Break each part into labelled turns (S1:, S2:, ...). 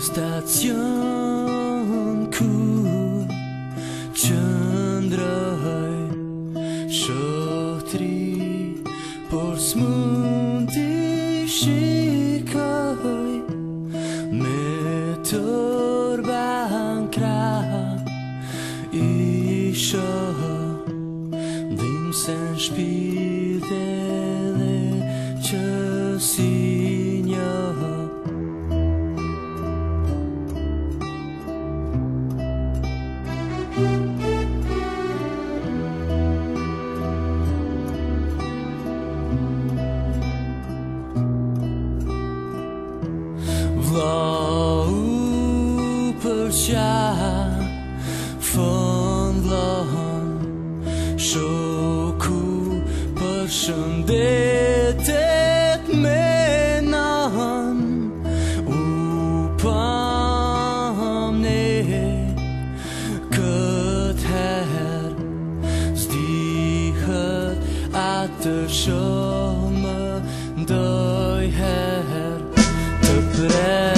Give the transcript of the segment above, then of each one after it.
S1: stacion ku qëndroj Shotri por s'mund t'i shikoj Me tërba në kraha Isho dim se në shpite dhe qësi Vlau percha fondlan të shumë të her të prej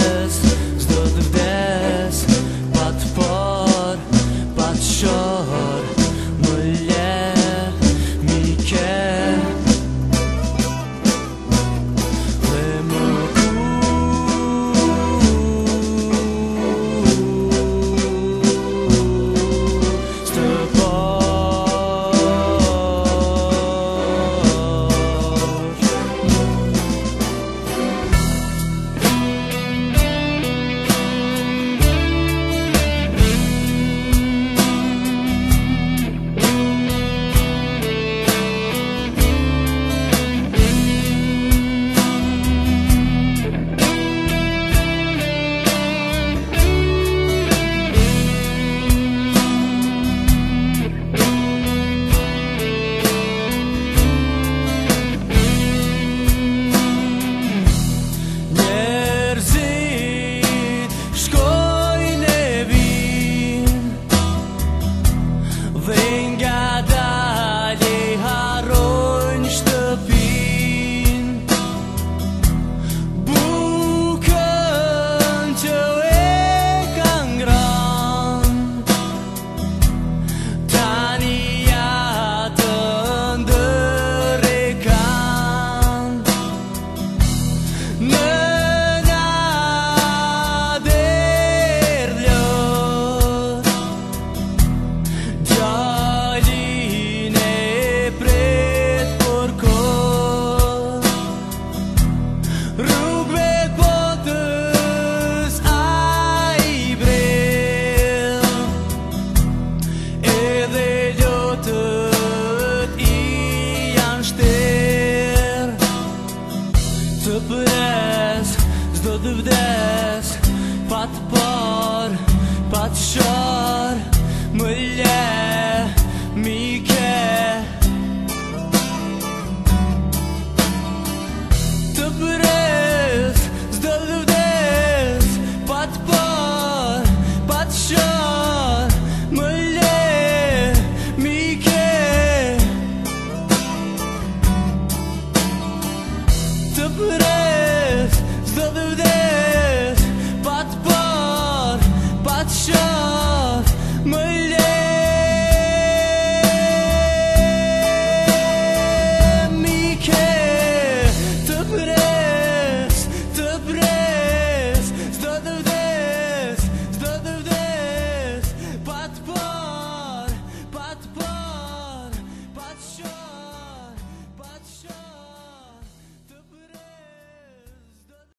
S1: Mljes Pat por Pat shor Mlje Mike. Të përrez Zdë lëvdes Pat por Pat shor Mlje Mike. Të përrez